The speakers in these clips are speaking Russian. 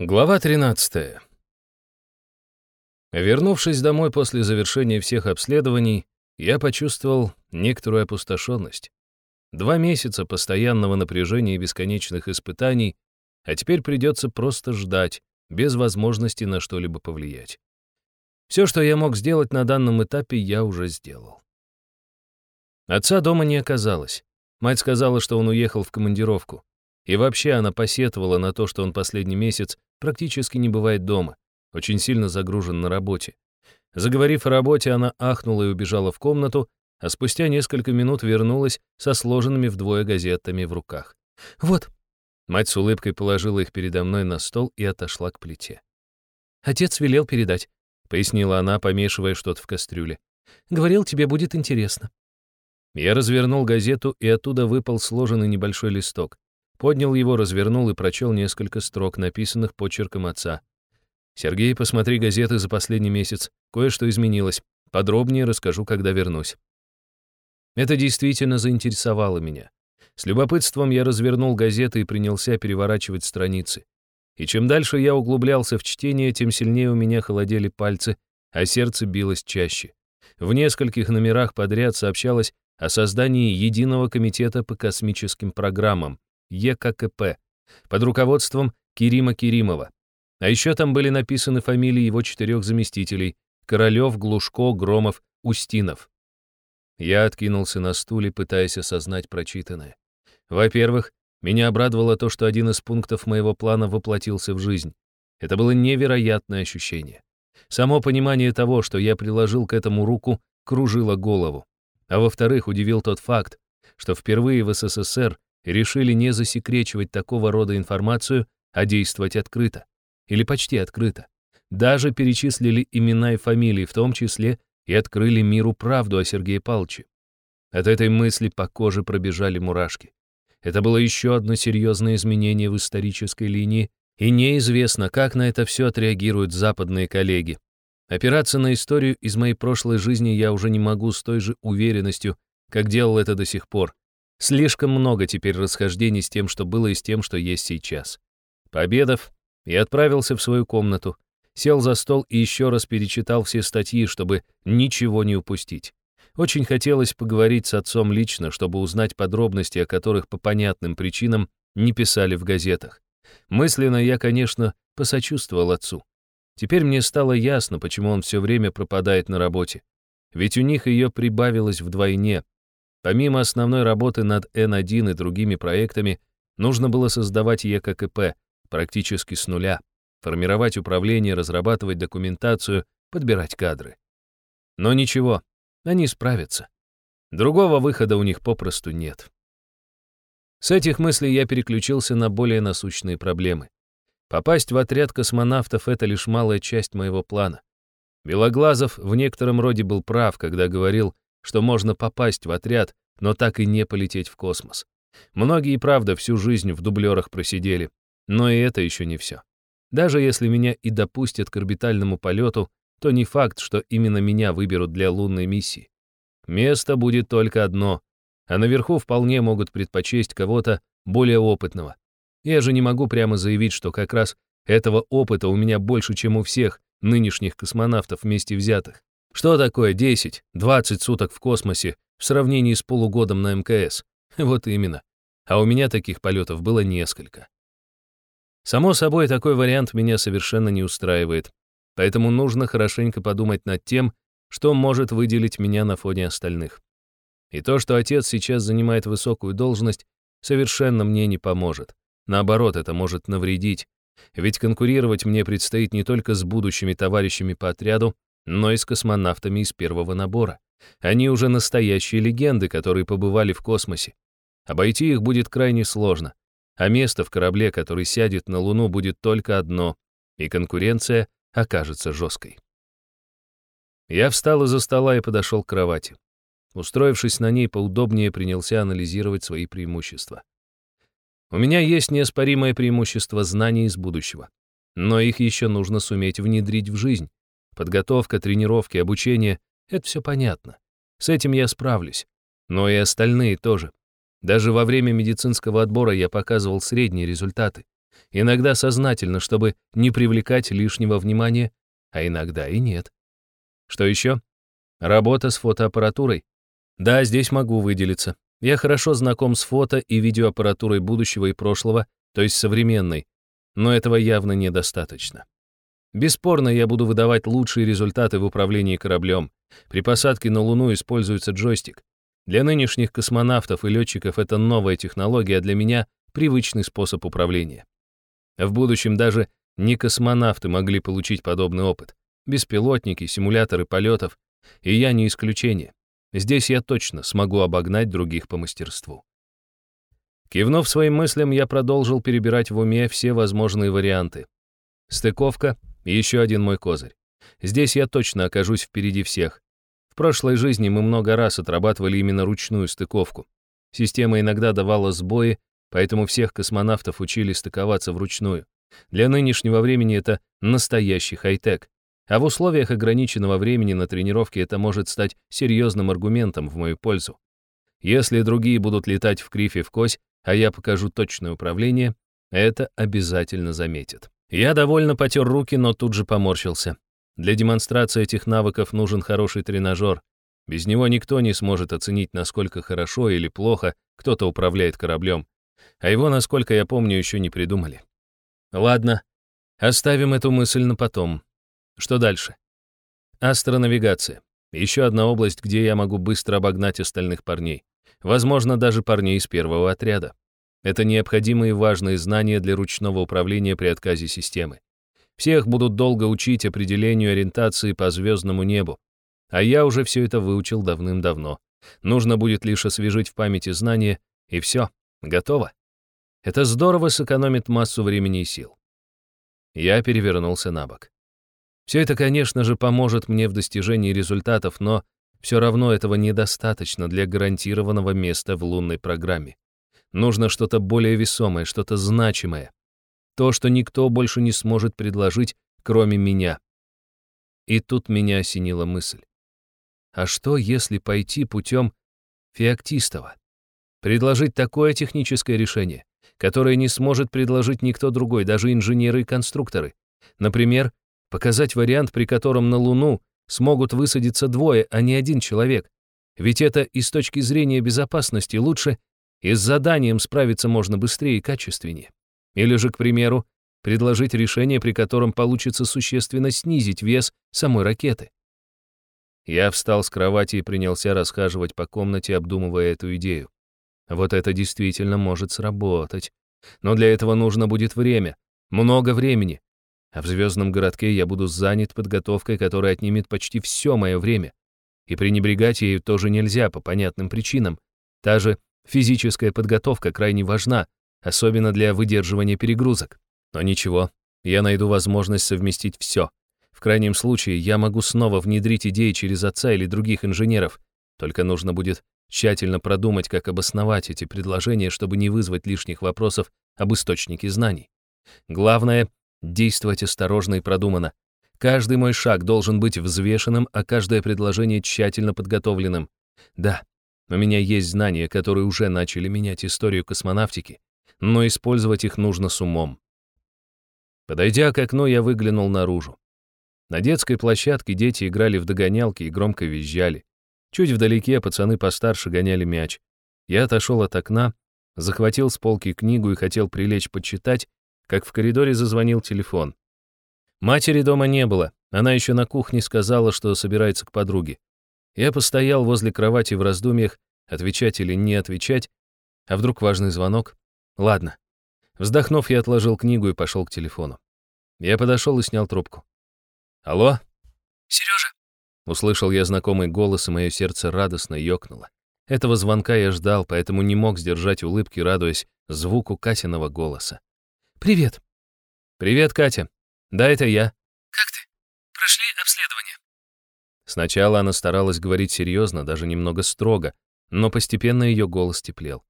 Глава 13. Вернувшись домой после завершения всех обследований, я почувствовал некоторую опустошенность. Два месяца постоянного напряжения и бесконечных испытаний, а теперь придется просто ждать, без возможности на что-либо повлиять. Все, что я мог сделать на данном этапе, я уже сделал. Отца дома не оказалось. Мать сказала, что он уехал в командировку. И вообще она посетовала на то, что он последний месяц практически не бывает дома, очень сильно загружен на работе. Заговорив о работе, она ахнула и убежала в комнату, а спустя несколько минут вернулась со сложенными вдвое газетами в руках. «Вот». Мать с улыбкой положила их передо мной на стол и отошла к плите. «Отец велел передать», — пояснила она, помешивая что-то в кастрюле. «Говорил, тебе будет интересно». Я развернул газету, и оттуда выпал сложенный небольшой листок. Поднял его, развернул и прочел несколько строк, написанных почерком отца. «Сергей, посмотри газеты за последний месяц. Кое-что изменилось. Подробнее расскажу, когда вернусь». Это действительно заинтересовало меня. С любопытством я развернул газеты и принялся переворачивать страницы. И чем дальше я углублялся в чтение, тем сильнее у меня холодели пальцы, а сердце билось чаще. В нескольких номерах подряд сообщалось о создании Единого комитета по космическим программам, ЕККП, под руководством Кирима Киримова. А еще там были написаны фамилии его четырех заместителей — Королев, Глушко, Громов, Устинов. Я откинулся на стуле, пытаясь осознать прочитанное. Во-первых, меня обрадовало то, что один из пунктов моего плана воплотился в жизнь. Это было невероятное ощущение. Само понимание того, что я приложил к этому руку, кружило голову. А во-вторых, удивил тот факт, что впервые в СССР решили не засекречивать такого рода информацию, а действовать открыто. Или почти открыто. Даже перечислили имена и фамилии, в том числе и открыли миру правду о Сергее Павловиче. От этой мысли по коже пробежали мурашки. Это было еще одно серьезное изменение в исторической линии, и неизвестно, как на это все отреагируют западные коллеги. Опираться на историю из моей прошлой жизни я уже не могу с той же уверенностью, как делал это до сих пор, Слишком много теперь расхождений с тем, что было и с тем, что есть сейчас. Пообедав, я отправился в свою комнату, сел за стол и еще раз перечитал все статьи, чтобы ничего не упустить. Очень хотелось поговорить с отцом лично, чтобы узнать подробности, о которых по понятным причинам не писали в газетах. Мысленно я, конечно, посочувствовал отцу. Теперь мне стало ясно, почему он все время пропадает на работе. Ведь у них ее прибавилось вдвойне, Помимо основной работы над N1 и другими проектами, нужно было создавать ЕККП практически с нуля, формировать управление, разрабатывать документацию, подбирать кадры. Но ничего, они справятся. Другого выхода у них попросту нет. С этих мыслей я переключился на более насущные проблемы. Попасть в отряд космонавтов — это лишь малая часть моего плана. Белоглазов в некотором роде был прав, когда говорил, что можно попасть в отряд, но так и не полететь в космос. Многие, правда, всю жизнь в дублерах просидели, но и это еще не все. Даже если меня и допустят к орбитальному полету, то не факт, что именно меня выберут для лунной миссии. Место будет только одно, а наверху вполне могут предпочесть кого-то более опытного. Я же не могу прямо заявить, что как раз этого опыта у меня больше, чем у всех нынешних космонавтов вместе взятых. Что такое 10-20 суток в космосе в сравнении с полугодом на МКС? Вот именно. А у меня таких полетов было несколько. Само собой, такой вариант меня совершенно не устраивает, поэтому нужно хорошенько подумать над тем, что может выделить меня на фоне остальных. И то, что отец сейчас занимает высокую должность, совершенно мне не поможет. Наоборот, это может навредить. Ведь конкурировать мне предстоит не только с будущими товарищами по отряду, но и с космонавтами из первого набора. Они уже настоящие легенды, которые побывали в космосе. Обойти их будет крайне сложно, а место в корабле, который сядет на Луну, будет только одно, и конкуренция окажется жесткой. Я встал из-за стола и подошел к кровати. Устроившись на ней поудобнее, принялся анализировать свои преимущества. У меня есть неоспоримое преимущество знаний из будущего, но их еще нужно суметь внедрить в жизнь, Подготовка, тренировки, обучение — это все понятно. С этим я справлюсь. Но и остальные тоже. Даже во время медицинского отбора я показывал средние результаты. Иногда сознательно, чтобы не привлекать лишнего внимания, а иногда и нет. Что еще? Работа с фотоаппаратурой. Да, здесь могу выделиться. Я хорошо знаком с фото и видеоаппаратурой будущего и прошлого, то есть современной, но этого явно недостаточно. Бесспорно, я буду выдавать лучшие результаты в управлении кораблем. При посадке на Луну используется джойстик. Для нынешних космонавтов и летчиков это новая технология, а для меня — привычный способ управления. В будущем даже не космонавты могли получить подобный опыт. Беспилотники, симуляторы полетов. И я не исключение. Здесь я точно смогу обогнать других по мастерству. Кивнув своим мыслям, я продолжил перебирать в уме все возможные варианты. Стыковка — еще один мой козырь. Здесь я точно окажусь впереди всех. В прошлой жизни мы много раз отрабатывали именно ручную стыковку. Система иногда давала сбои, поэтому всех космонавтов учили стыковаться вручную. Для нынешнего времени это настоящий хай-тек. А в условиях ограниченного времени на тренировке это может стать серьезным аргументом в мою пользу. Если другие будут летать в крифе в кось, а я покажу точное управление, это обязательно заметят. Я довольно потер руки, но тут же поморщился. Для демонстрации этих навыков нужен хороший тренажер. Без него никто не сможет оценить, насколько хорошо или плохо кто-то управляет кораблем. А его, насколько я помню, еще не придумали. Ладно, оставим эту мысль на потом. Что дальше? Астронавигация. Еще одна область, где я могу быстро обогнать остальных парней. Возможно, даже парней из первого отряда. Это необходимые важные знания для ручного управления при отказе системы. Всех будут долго учить определению ориентации по звездному небу. А я уже все это выучил давным-давно. Нужно будет лишь освежить в памяти знания, и все, готово. Это здорово сэкономит массу времени и сил. Я перевернулся на бок. Все это, конечно же, поможет мне в достижении результатов, но все равно этого недостаточно для гарантированного места в лунной программе. Нужно что-то более весомое, что-то значимое. То, что никто больше не сможет предложить, кроме меня. И тут меня осенила мысль. А что, если пойти путем Феоктистова? Предложить такое техническое решение, которое не сможет предложить никто другой, даже инженеры и конструкторы. Например, Показать вариант, при котором на Луну смогут высадиться двое, а не один человек. Ведь это и с точки зрения безопасности лучше, и с заданием справиться можно быстрее и качественнее. Или же, к примеру, предложить решение, при котором получится существенно снизить вес самой ракеты. Я встал с кровати и принялся расхаживать по комнате, обдумывая эту идею. Вот это действительно может сработать. Но для этого нужно будет время, много времени, а в звездном городке я буду занят подготовкой, которая отнимет почти все мое время. И пренебрегать ею тоже нельзя по понятным причинам. Та же физическая подготовка крайне важна, особенно для выдерживания перегрузок. Но ничего, я найду возможность совместить все. В крайнем случае, я могу снова внедрить идеи через отца или других инженеров, только нужно будет тщательно продумать, как обосновать эти предложения, чтобы не вызвать лишних вопросов об источнике знаний. Главное Действовать осторожно и продуманно. Каждый мой шаг должен быть взвешенным, а каждое предложение тщательно подготовленным. Да, у меня есть знания, которые уже начали менять историю космонавтики, но использовать их нужно с умом. Подойдя к окну, я выглянул наружу. На детской площадке дети играли в догонялки и громко визжали. Чуть вдалеке пацаны постарше гоняли мяч. Я отошел от окна, захватил с полки книгу и хотел прилечь почитать, как в коридоре зазвонил телефон. Матери дома не было, она еще на кухне сказала, что собирается к подруге. Я постоял возле кровати в раздумьях, отвечать или не отвечать, а вдруг важный звонок? Ладно. Вздохнув, я отложил книгу и пошел к телефону. Я подошел и снял трубку. «Алло?» «Сережа?» Услышал я знакомый голос, и мое сердце радостно ёкнуло. Этого звонка я ждал, поэтому не мог сдержать улыбки, радуясь звуку Катиного голоса. «Привет». «Привет, Катя. Да, это я». «Как ты? Прошли обследование?» Сначала она старалась говорить серьезно, даже немного строго, но постепенно ее голос теплел.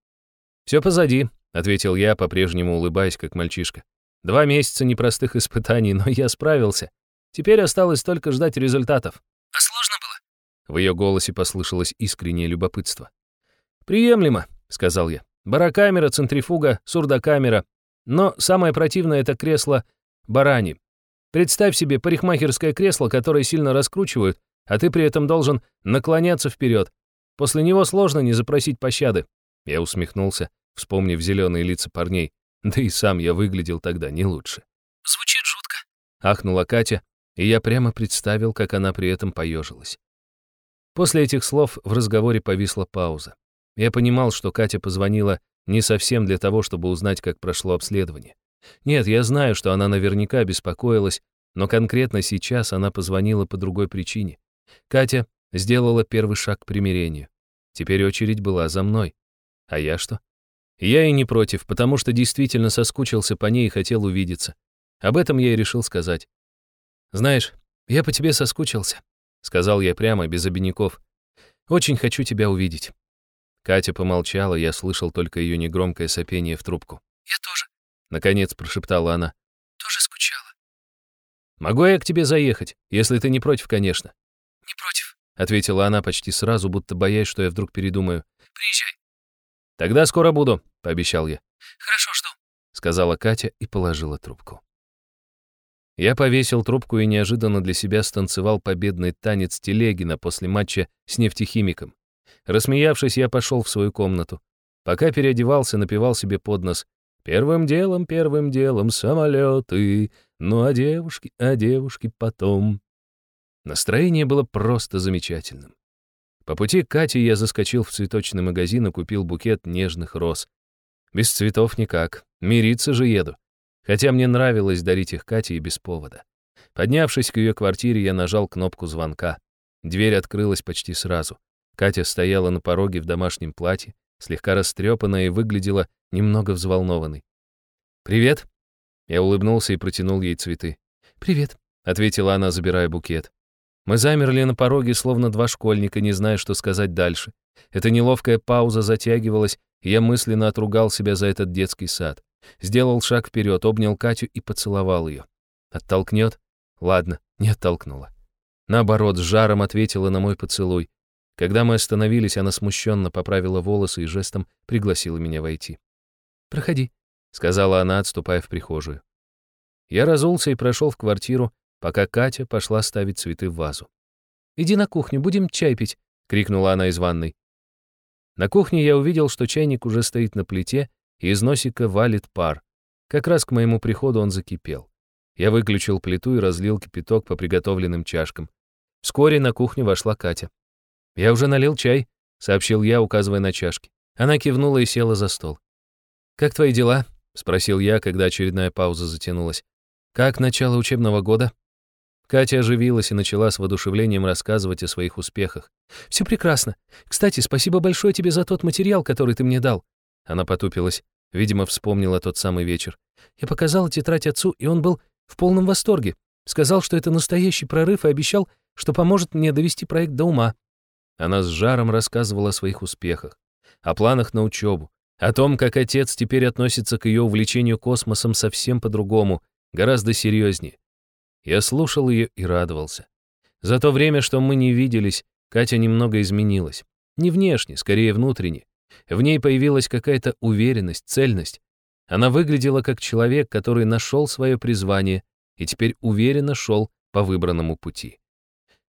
«Все позади», — ответил я, по-прежнему улыбаясь, как мальчишка. «Два месяца непростых испытаний, но я справился. Теперь осталось только ждать результатов». «А сложно было?» В ее голосе послышалось искреннее любопытство. «Приемлемо», — сказал я. «Барокамера, центрифуга, сурдокамера, Но самое противное — это кресло барани. Представь себе парикмахерское кресло, которое сильно раскручивают, а ты при этом должен наклоняться вперед. После него сложно не запросить пощады. Я усмехнулся, вспомнив зеленые лица парней. Да и сам я выглядел тогда не лучше. Звучит жутко. Ахнула Катя, и я прямо представил, как она при этом поежилась. После этих слов в разговоре повисла пауза. Я понимал, что Катя позвонила не совсем для того, чтобы узнать, как прошло обследование. Нет, я знаю, что она наверняка беспокоилась, но конкретно сейчас она позвонила по другой причине. Катя сделала первый шаг к примирению. Теперь очередь была за мной. А я что? Я и не против, потому что действительно соскучился по ней и хотел увидеться. Об этом я и решил сказать. «Знаешь, я по тебе соскучился», — сказал я прямо, без обиняков. «Очень хочу тебя увидеть». Катя помолчала, я слышал только ее негромкое сопение в трубку. Я тоже. Наконец прошептала она. Тоже скучала. «Могу я к тебе заехать, если ты не против, конечно?» Не против. Ответила она почти сразу, будто боясь, что я вдруг передумаю. Приезжай. «Тогда скоро буду», — пообещал я. Хорошо, жду. Сказала Катя и положила трубку. Я повесил трубку и неожиданно для себя станцевал победный танец Телегина после матча с нефтехимиком. Рассмеявшись, я пошел в свою комнату. Пока переодевался, напевал себе под нос. «Первым делом, первым делом самолеты, ну а девушки, а девушки потом». Настроение было просто замечательным. По пути к Кате я заскочил в цветочный магазин и купил букет нежных роз. Без цветов никак, мириться же еду. Хотя мне нравилось дарить их Кате и без повода. Поднявшись к ее квартире, я нажал кнопку звонка. Дверь открылась почти сразу. Катя стояла на пороге в домашнем платье, слегка растрепанная и выглядела немного взволнованной. «Привет!» Я улыбнулся и протянул ей цветы. «Привет», — ответила она, забирая букет. Мы замерли на пороге, словно два школьника, не зная, что сказать дальше. Эта неловкая пауза затягивалась, и я мысленно отругал себя за этот детский сад. Сделал шаг вперед, обнял Катю и поцеловал ее. Оттолкнет? Ладно, не оттолкнула. Наоборот, с жаром ответила на мой поцелуй. Когда мы остановились, она смущенно поправила волосы и жестом пригласила меня войти. «Проходи», — сказала она, отступая в прихожую. Я разулся и прошел в квартиру, пока Катя пошла ставить цветы в вазу. «Иди на кухню, будем чай пить», — крикнула она из ванной. На кухне я увидел, что чайник уже стоит на плите, и из носика валит пар. Как раз к моему приходу он закипел. Я выключил плиту и разлил кипяток по приготовленным чашкам. Вскоре на кухню вошла Катя. «Я уже налил чай», — сообщил я, указывая на чашки. Она кивнула и села за стол. «Как твои дела?» — спросил я, когда очередная пауза затянулась. «Как начало учебного года?» Катя оживилась и начала с воодушевлением рассказывать о своих успехах. «Все прекрасно. Кстати, спасибо большое тебе за тот материал, который ты мне дал». Она потупилась. Видимо, вспомнила тот самый вечер. «Я показала тетрадь отцу, и он был в полном восторге. Сказал, что это настоящий прорыв и обещал, что поможет мне довести проект до ума». Она с жаром рассказывала о своих успехах, о планах на учебу, о том, как отец теперь относится к ее увлечению космосом совсем по-другому, гораздо серьезнее. Я слушал ее и радовался. За то время, что мы не виделись, Катя немного изменилась. Не внешне, скорее внутренне. В ней появилась какая-то уверенность, цельность. Она выглядела как человек, который нашел свое призвание и теперь уверенно шел по выбранному пути.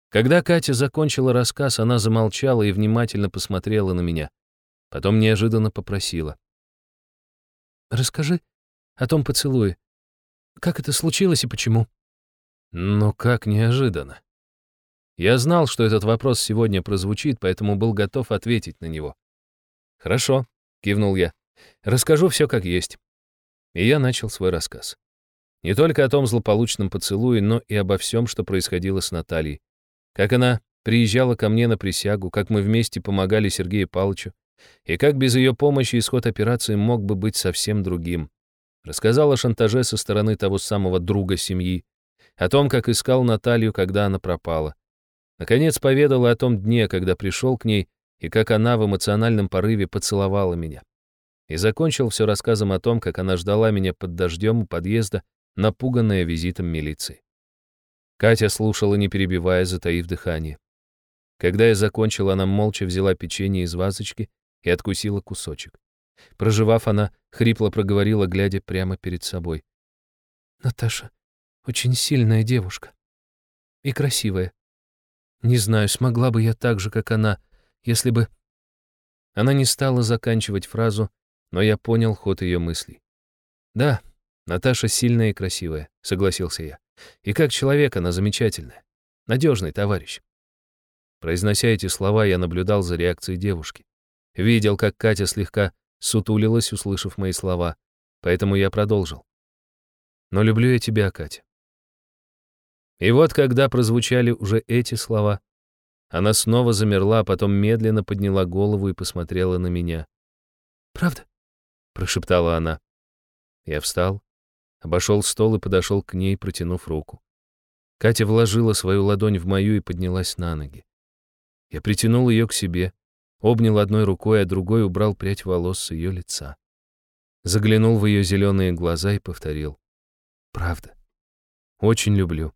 Когда Катя закончила рассказ, она замолчала и внимательно посмотрела на меня. Потом неожиданно попросила. «Расскажи о том поцелуе. Как это случилось и почему?» Ну как неожиданно. Я знал, что этот вопрос сегодня прозвучит, поэтому был готов ответить на него. «Хорошо», — кивнул я. «Расскажу все как есть». И я начал свой рассказ. Не только о том злополучном поцелуе, но и обо всем, что происходило с Натальей. Как она приезжала ко мне на присягу, как мы вместе помогали Сергею Павловичу, и как без ее помощи исход операции мог бы быть совсем другим. Рассказал о шантаже со стороны того самого друга семьи, о том, как искал Наталью, когда она пропала. Наконец поведала о том дне, когда пришел к ней, и как она в эмоциональном порыве поцеловала меня. И закончил все рассказом о том, как она ждала меня под дождем у подъезда, напуганная визитом милиции. Катя слушала, не перебивая, затаив дыхание. Когда я закончил, она молча взяла печенье из вазочки и откусила кусочек. Проживав, она хрипло проговорила, глядя прямо перед собой. «Наташа очень сильная девушка. И красивая. Не знаю, смогла бы я так же, как она, если бы...» Она не стала заканчивать фразу, но я понял ход ее мыслей. «Да, Наташа сильная и красивая», — согласился я. «И как человек она замечательная. Надежный товарищ». Произнося эти слова, я наблюдал за реакцией девушки. Видел, как Катя слегка сутулилась, услышав мои слова, поэтому я продолжил. «Но люблю я тебя, Катя». И вот, когда прозвучали уже эти слова, она снова замерла, потом медленно подняла голову и посмотрела на меня. «Правда?» — прошептала она. Я встал, обошел стол и подошел к ней, протянув руку. Катя вложила свою ладонь в мою и поднялась на ноги. Я притянул ее к себе, обнял одной рукой, а другой убрал прядь волос с ее лица. Заглянул в ее зеленые глаза и повторил. «Правда. Очень люблю.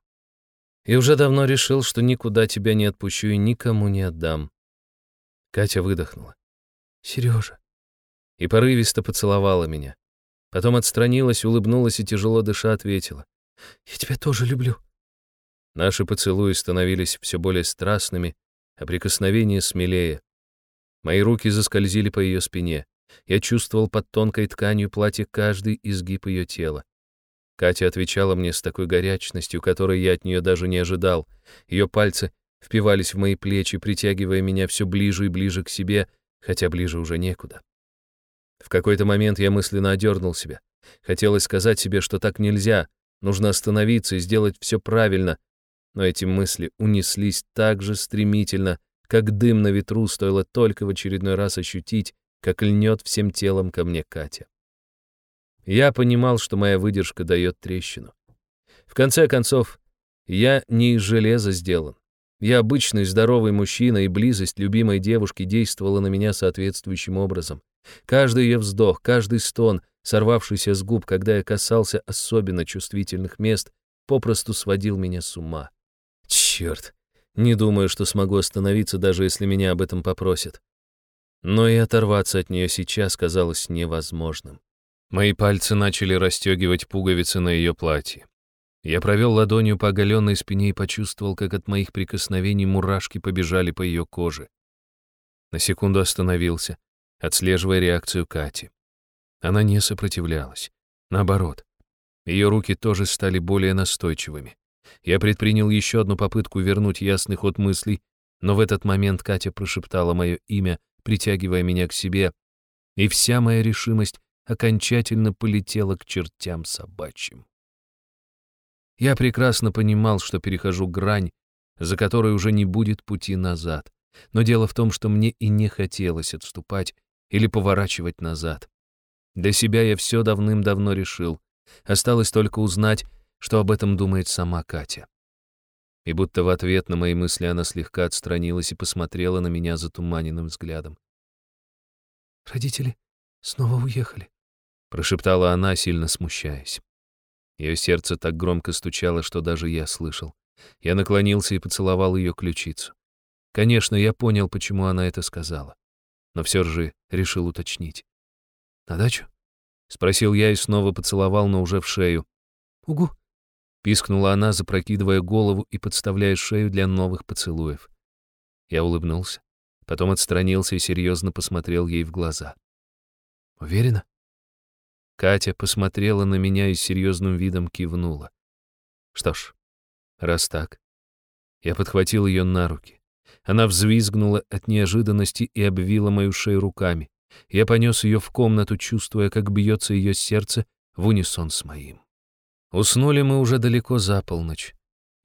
И уже давно решил, что никуда тебя не отпущу и никому не отдам». Катя выдохнула. «Сережа». И порывисто поцеловала меня. Потом отстранилась, улыбнулась и, тяжело дыша, ответила. «Я тебя тоже люблю». Наши поцелуи становились все более страстными, а прикосновения смелее. Мои руки заскользили по ее спине. Я чувствовал под тонкой тканью платья каждый изгиб ее тела. Катя отвечала мне с такой горячностью, которой я от нее даже не ожидал. Ее пальцы впивались в мои плечи, притягивая меня все ближе и ближе к себе, хотя ближе уже некуда. В какой-то момент я мысленно одернул себя. Хотелось сказать себе, что так нельзя, нужно остановиться и сделать все правильно, но эти мысли унеслись так же стремительно, как дым на ветру стоило только в очередной раз ощутить, как льнет всем телом ко мне Катя. Я понимал, что моя выдержка дает трещину. В конце концов, я не из железа сделан. Я обычный здоровый мужчина, и близость любимой девушки действовала на меня соответствующим образом. Каждый ее вздох, каждый стон, сорвавшийся с губ, когда я касался особенно чувствительных мест, попросту сводил меня с ума. Черт, не думаю, что смогу остановиться, даже если меня об этом попросят. Но и оторваться от нее сейчас казалось невозможным. Мои пальцы начали расстегивать пуговицы на ее платье. Я провел ладонью по оголенной спине и почувствовал, как от моих прикосновений мурашки побежали по ее коже. На секунду остановился, отслеживая реакцию Кати. Она не сопротивлялась. Наоборот, ее руки тоже стали более настойчивыми. Я предпринял еще одну попытку вернуть ясный ход мыслей, но в этот момент Катя прошептала мое имя, притягивая меня к себе, и вся моя решимость окончательно полетела к чертям собачьим. Я прекрасно понимал, что перехожу грань, за которой уже не будет пути назад. Но дело в том, что мне и не хотелось отступать или поворачивать назад. Для себя я все давным-давно решил. Осталось только узнать, что об этом думает сама Катя. И будто в ответ на мои мысли она слегка отстранилась и посмотрела на меня затуманенным взглядом. «Родители снова уехали», — прошептала она, сильно смущаясь. Ее сердце так громко стучало, что даже я слышал. Я наклонился и поцеловал ее ключицу. Конечно, я понял, почему она это сказала. Но все же решил уточнить. «На дачу?» — спросил я и снова поцеловал, но уже в шею. «Угу», Пискнула она, запрокидывая голову и подставляя шею для новых поцелуев. Я улыбнулся, потом отстранился и серьезно посмотрел ей в глаза. «Уверена?» Катя посмотрела на меня и серьезным видом кивнула. Что ж, раз так. Я подхватил ее на руки. Она взвизгнула от неожиданности и обвила мою шею руками. Я понес ее в комнату, чувствуя, как бьется ее сердце в унисон с моим. Уснули мы уже далеко за полночь,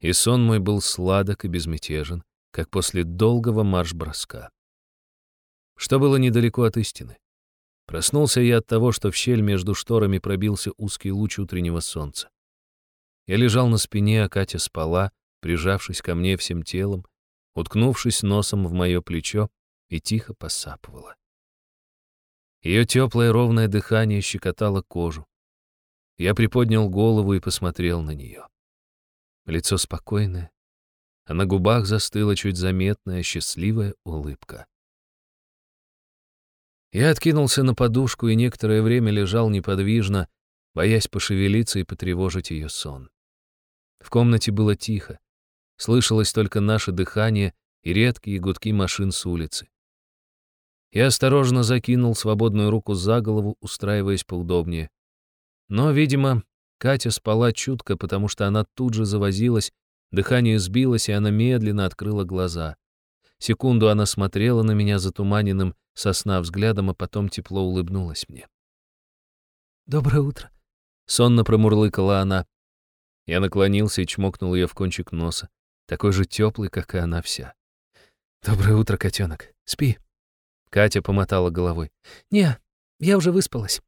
и сон мой был сладок и безмятежен, как после долгого марш-броска. Что было недалеко от истины. Проснулся я от того, что в щель между шторами пробился узкий луч утреннего солнца. Я лежал на спине, а Катя спала, прижавшись ко мне всем телом, уткнувшись носом в мое плечо и тихо посапывала. Ее теплое ровное дыхание щекотало кожу. Я приподнял голову и посмотрел на нее. Лицо спокойное, а на губах застыла чуть заметная счастливая улыбка. Я откинулся на подушку и некоторое время лежал неподвижно, боясь пошевелиться и потревожить ее сон. В комнате было тихо. Слышалось только наше дыхание и редкие гудки машин с улицы. Я осторожно закинул свободную руку за голову, устраиваясь поудобнее. Но, видимо, Катя спала чутко, потому что она тут же завозилась, дыхание сбилось, и она медленно открыла глаза. Секунду она смотрела на меня затуманенным сосна взглядом, а потом тепло улыбнулась мне. «Доброе утро», — сонно промурлыкала она. Я наклонился и чмокнул ее в кончик носа, такой же теплый, как и она вся. «Доброе утро, котенок. Спи». Катя помотала головой. «Не, я уже выспалась».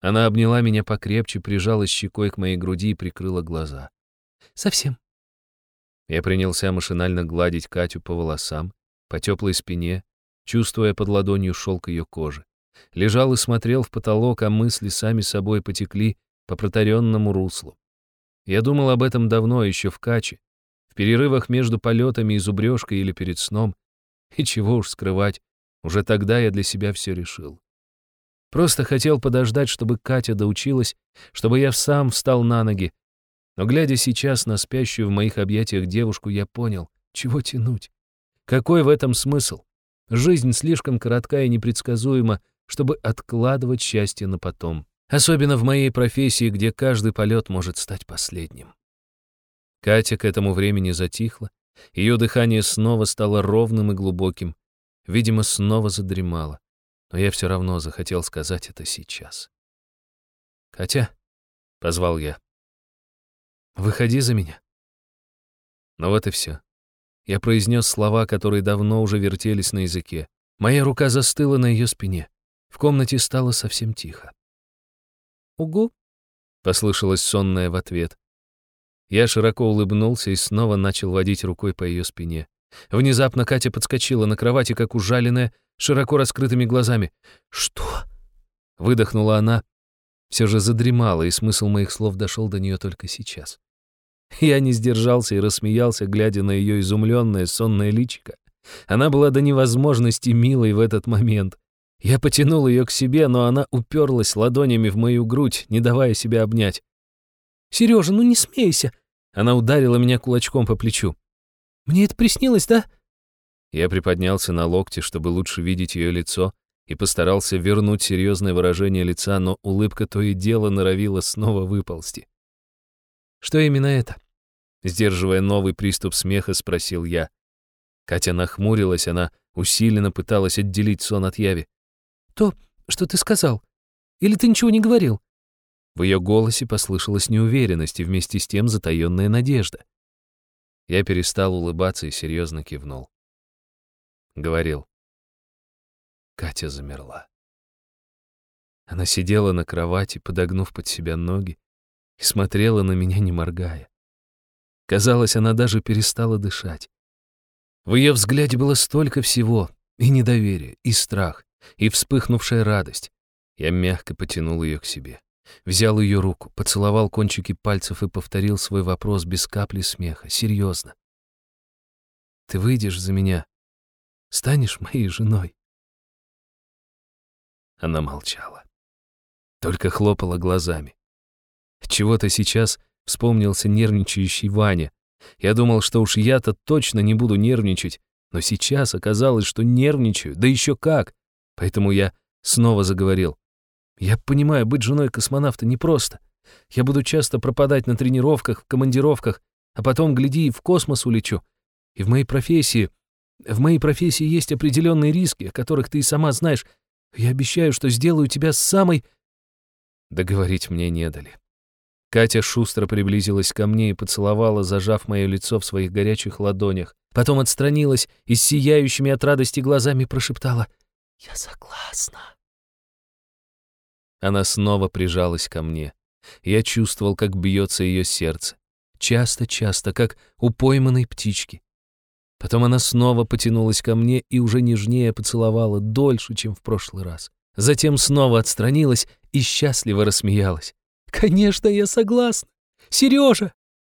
Она обняла меня покрепче, прижалась щекой к моей груди и прикрыла глаза. «Совсем». Я принялся машинально гладить Катю по волосам, по теплой спине, чувствуя под ладонью шелк ее кожи. Лежал и смотрел в потолок, а мысли сами собой потекли по протаренному руслу. Я думал об этом давно, еще в Каче, в перерывах между полетами и зубрежкой или перед сном. И чего уж скрывать, уже тогда я для себя все решил. Просто хотел подождать, чтобы Катя доучилась, чтобы я сам встал на ноги. Но глядя сейчас на спящую в моих объятиях девушку, я понял, чего тянуть. Какой в этом смысл? Жизнь слишком коротка и непредсказуема, чтобы откладывать счастье на потом. Особенно в моей профессии, где каждый полет может стать последним. Катя к этому времени затихла, ее дыхание снова стало ровным и глубоким, видимо, снова задремала но я все равно захотел сказать это сейчас. «Катя», — позвал я, — «выходи за меня». Ну вот и все. Я произнес слова, которые давно уже вертелись на языке. Моя рука застыла на ее спине. В комнате стало совсем тихо. «Угу», — послышалось сонное в ответ. Я широко улыбнулся и снова начал водить рукой по ее спине. Внезапно Катя подскочила на кровати, как ужаленная, широко раскрытыми глазами. «Что?» — выдохнула она. Все же задремала, и смысл моих слов дошел до нее только сейчас. Я не сдержался и рассмеялся, глядя на ее изумленное сонное личико. Она была до невозможности милой в этот момент. Я потянул ее к себе, но она уперлась ладонями в мою грудь, не давая себя обнять. «Сережа, ну не смейся!» Она ударила меня кулачком по плечу. «Мне это приснилось, да?» Я приподнялся на локте, чтобы лучше видеть ее лицо, и постарался вернуть серьезное выражение лица, но улыбка то и дело норовила снова выползти. «Что именно это?» Сдерживая новый приступ смеха, спросил я. Катя нахмурилась, она усиленно пыталась отделить сон от яви. «То, что ты сказал. Или ты ничего не говорил?» В ее голосе послышалась неуверенность и вместе с тем затаённая надежда. Я перестал улыбаться и серьезно кивнул говорил. Катя замерла. Она сидела на кровати, подогнув под себя ноги, и смотрела на меня, не моргая. Казалось, она даже перестала дышать. В ее взгляде было столько всего, и недоверие, и страх, и вспыхнувшая радость. Я мягко потянул ее к себе. Взял ее руку, поцеловал кончики пальцев и повторил свой вопрос без капли смеха, серьезно. «Ты выйдешь за меня станешь моей женой?» Она молчала. Только хлопала глазами. Чего-то сейчас вспомнился нервничающий Ваня. Я думал, что уж я-то точно не буду нервничать, но сейчас оказалось, что нервничаю, да еще как. Поэтому я снова заговорил. Я понимаю, быть женой космонавта непросто. Я буду часто пропадать на тренировках, в командировках, а потом, гляди, и в космос улечу. И в моей профессии в моей профессии есть определенные риски, о которых ты и сама знаешь. Я обещаю, что сделаю тебя самой...» Договорить мне не дали. Катя шустро приблизилась ко мне и поцеловала, зажав мое лицо в своих горячих ладонях. Потом отстранилась и с сияющими от радости глазами прошептала «Я согласна». Она снова прижалась ко мне. Я чувствовал, как бьется ее сердце. Часто-часто, как у пойманной птички. Потом она снова потянулась ко мне и уже нежнее поцеловала дольше, чем в прошлый раз. Затем снова отстранилась и счастливо рассмеялась. «Конечно, я согласна! Сережа!»